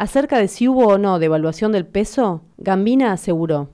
Acerca de si hubo o no devaluación del peso, Gambina aseguró.